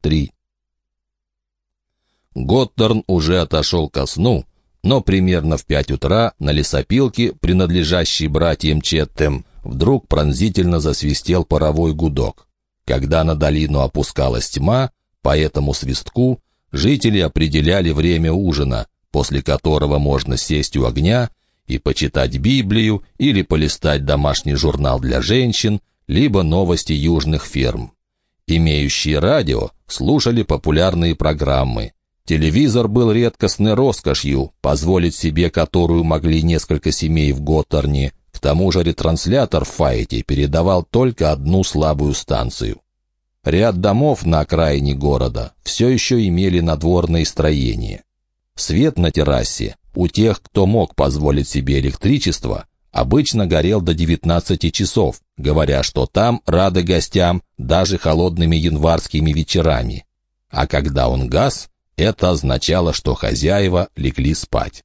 3. Готтерн уже отошел ко сну, но примерно в пять утра на лесопилке, принадлежащей братьям Четтем, вдруг пронзительно засвистел паровой гудок. Когда на долину опускалась тьма, по этому свистку жители определяли время ужина, после которого можно сесть у огня и почитать Библию или полистать домашний журнал для женщин, либо новости южных ферм. Имеющие радио слушали популярные программы. Телевизор был редкостной роскошью, позволить себе которую могли несколько семей в Готтерне. К тому же ретранслятор в Файте передавал только одну слабую станцию. Ряд домов на окраине города все еще имели надворные строения. Свет на террасе у тех, кто мог позволить себе электричество, обычно горел до 19 часов, говоря, что там рады гостям даже холодными январскими вечерами. А когда он гас, это означало, что хозяева легли спать.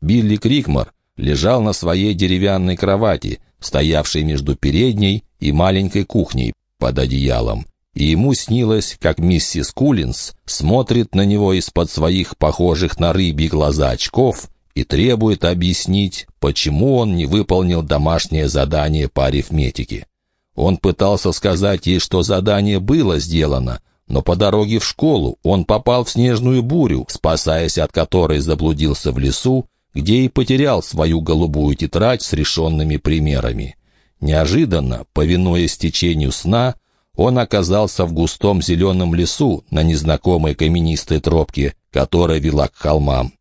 Билли Крикмор лежал на своей деревянной кровати, стоявшей между передней и маленькой кухней под одеялом, и ему снилось, как миссис Кулинс смотрит на него из-под своих похожих на рыбьи глаза очков и требует объяснить, почему он не выполнил домашнее задание по арифметике. Он пытался сказать ей, что задание было сделано, но по дороге в школу он попал в снежную бурю, спасаясь от которой заблудился в лесу, где и потерял свою голубую тетрадь с решенными примерами. Неожиданно, повинуясь течению сна, он оказался в густом зеленом лесу на незнакомой каменистой тропке, которая вела к холмам.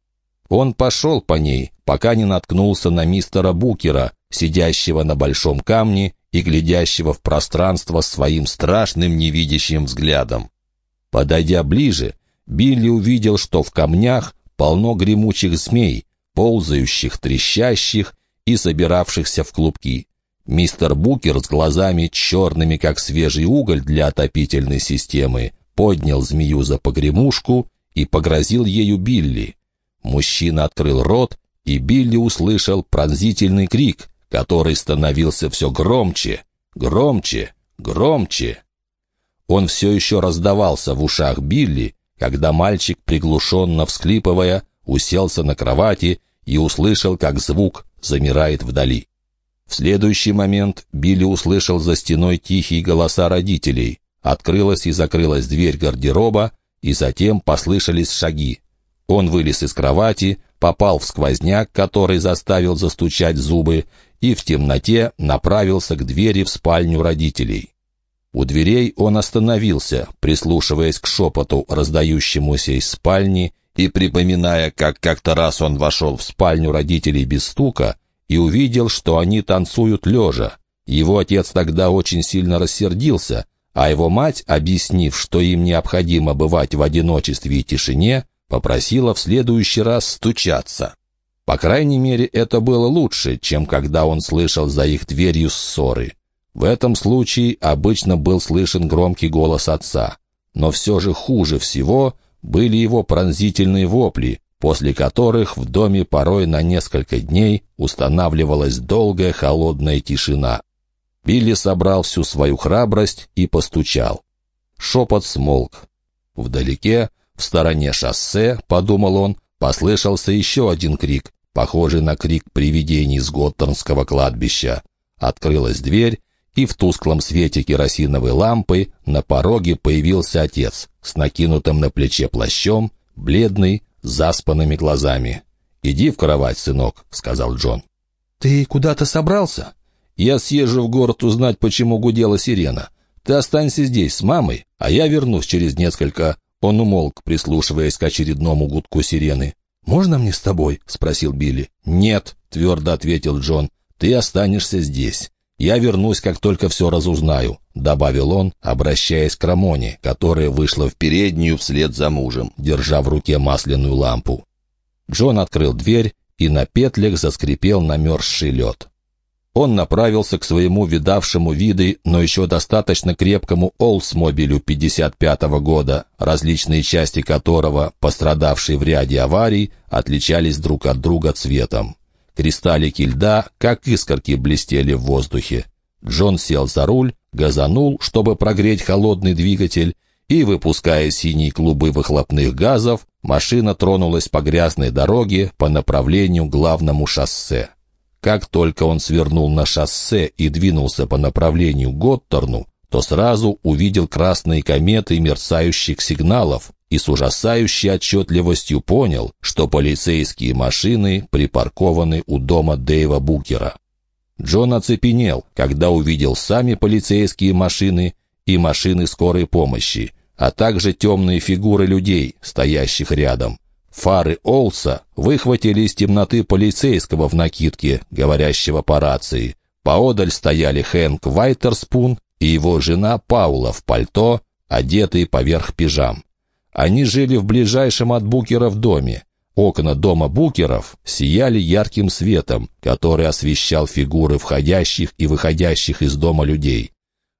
Он пошел по ней, пока не наткнулся на мистера Букера, сидящего на большом камне и глядящего в пространство своим страшным невидящим взглядом. Подойдя ближе, Билли увидел, что в камнях полно гремучих змей, ползающих, трещащих и собиравшихся в клубки. Мистер Букер с глазами черными, как свежий уголь для отопительной системы, поднял змею за погремушку и погрозил ею Билли. Мужчина открыл рот, и Билли услышал пронзительный крик, который становился все громче, громче, громче. Он все еще раздавался в ушах Билли, когда мальчик, приглушенно всклипывая, уселся на кровати и услышал, как звук замирает вдали. В следующий момент Билли услышал за стеной тихие голоса родителей. Открылась и закрылась дверь гардероба, и затем послышались шаги. Он вылез из кровати, попал в сквозняк, который заставил застучать зубы, и в темноте направился к двери в спальню родителей. У дверей он остановился, прислушиваясь к шепоту, раздающемуся из спальни, и припоминая, как как-то раз он вошел в спальню родителей без стука и увидел, что они танцуют лежа. Его отец тогда очень сильно рассердился, а его мать, объяснив, что им необходимо бывать в одиночестве и тишине, попросила в следующий раз стучаться. По крайней мере, это было лучше, чем когда он слышал за их дверью ссоры. В этом случае обычно был слышен громкий голос отца. Но все же хуже всего были его пронзительные вопли, после которых в доме порой на несколько дней устанавливалась долгая холодная тишина. Билли собрал всю свою храбрость и постучал. Шепот смолк. Вдалеке, в стороне шоссе, подумал он, послышался еще один крик, похожий на крик привидений с Готтернского кладбища. Открылась дверь, и в тусклом свете керосиновой лампы на пороге появился отец с накинутым на плече плащом, бледный, заспанными глазами. «Иди в кровать, сынок», — сказал Джон. «Ты куда-то собрался?» «Я съезжу в город узнать, почему гудела сирена. Ты останься здесь с мамой, а я вернусь через несколько...» Он умолк, прислушиваясь к очередному гудку сирены. «Можно мне с тобой?» — спросил Билли. «Нет», — твердо ответил Джон. «Ты останешься здесь. «Я вернусь, как только все разузнаю», — добавил он, обращаясь к Рамоне, которая вышла в переднюю вслед за мужем, держа в руке масляную лампу. Джон открыл дверь, и на петлях заскрипел намерзший лед. Он направился к своему видавшему виды, но еще достаточно крепкому Олдсмобилю 55-го года, различные части которого, пострадавшие в ряде аварий, отличались друг от друга цветом. Кристаллики льда, как искорки, блестели в воздухе. Джон сел за руль, газанул, чтобы прогреть холодный двигатель, и, выпуская синие клубы выхлопных газов, машина тронулась по грязной дороге по направлению к главному шоссе. Как только он свернул на шоссе и двинулся по направлению к Готтерну, то сразу увидел красные кометы мерцающих сигналов и с ужасающей отчетливостью понял, что полицейские машины припаркованы у дома Дэйва Букера. Джон оцепенел, когда увидел сами полицейские машины и машины скорой помощи, а также темные фигуры людей, стоящих рядом. Фары Олса выхватили из темноты полицейского в накидке, говорящего по рации. Поодаль стояли Хэнк Вайтерспун и его жена Паула в пальто, одетые поверх пижам. Они жили в ближайшем от Букера в доме. Окна дома Букеров сияли ярким светом, который освещал фигуры входящих и выходящих из дома людей.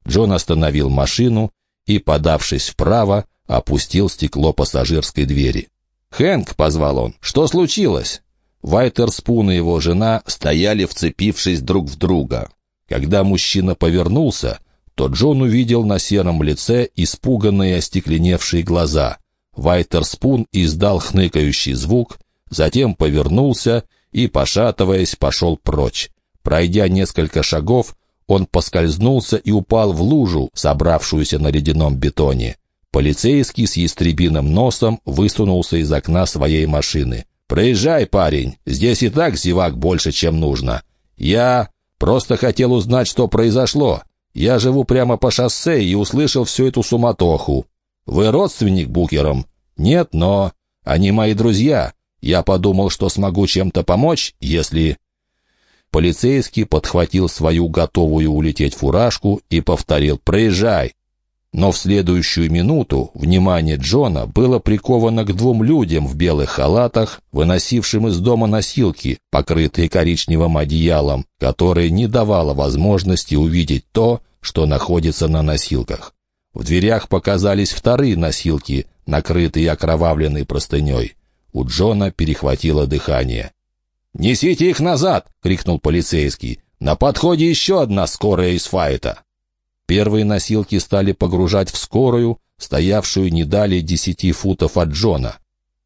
Джон остановил машину и, подавшись вправо, опустил стекло пассажирской двери. «Хэнк!» — позвал он. «Что случилось?» Вайтерспун и его жена стояли, вцепившись друг в друга. Когда мужчина повернулся, то Джон увидел на сером лице испуганные остекленевшие глаза. Вайтерспун издал хныкающий звук, затем повернулся и, пошатываясь, пошел прочь. Пройдя несколько шагов, он поскользнулся и упал в лужу, собравшуюся на ледяном бетоне. Полицейский с ястребиным носом высунулся из окна своей машины. «Проезжай, парень, здесь и так зевак больше, чем нужно. Я просто хотел узнать, что произошло. Я живу прямо по шоссе и услышал всю эту суматоху. Вы родственник Букером? Нет, но... Они мои друзья. Я подумал, что смогу чем-то помочь, если...» Полицейский подхватил свою готовую улететь фуражку и повторил «Проезжай!». Но в следующую минуту внимание Джона было приковано к двум людям в белых халатах, выносившим из дома носилки, покрытые коричневым одеялом, которое не давало возможности увидеть то, что находится на носилках. В дверях показались вторые носилки, накрытые окровавленной простыней. У Джона перехватило дыхание. «Несите их назад!» — крикнул полицейский. «На подходе еще одна скорая из файта!» Первые носилки стали погружать в скорую, стоявшую не далее десяти футов от Джона.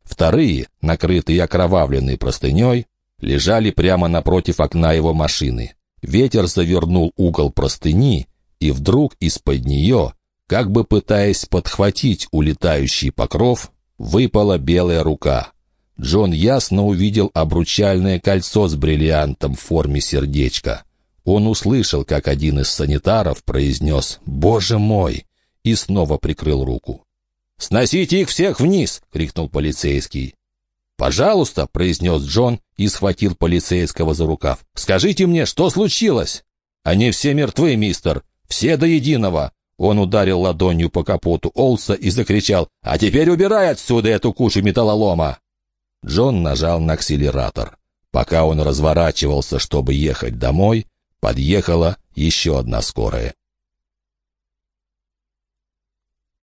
Вторые, накрытые окровавленной простыней, лежали прямо напротив окна его машины. Ветер завернул угол простыни, и вдруг из-под нее, как бы пытаясь подхватить улетающий покров, выпала белая рука. Джон ясно увидел обручальное кольцо с бриллиантом в форме сердечка. Он услышал, как один из санитаров произнес «Боже мой!» и снова прикрыл руку. «Сносите их всех вниз!» — крикнул полицейский. «Пожалуйста!» — произнес Джон и схватил полицейского за рукав. «Скажите мне, что случилось?» «Они все мертвы, мистер! Все до единого!» Он ударил ладонью по капоту Олса и закричал «А теперь убирай отсюда эту кучу металлолома!» Джон нажал на акселератор. Пока он разворачивался, чтобы ехать домой, подъехала еще одна скорая.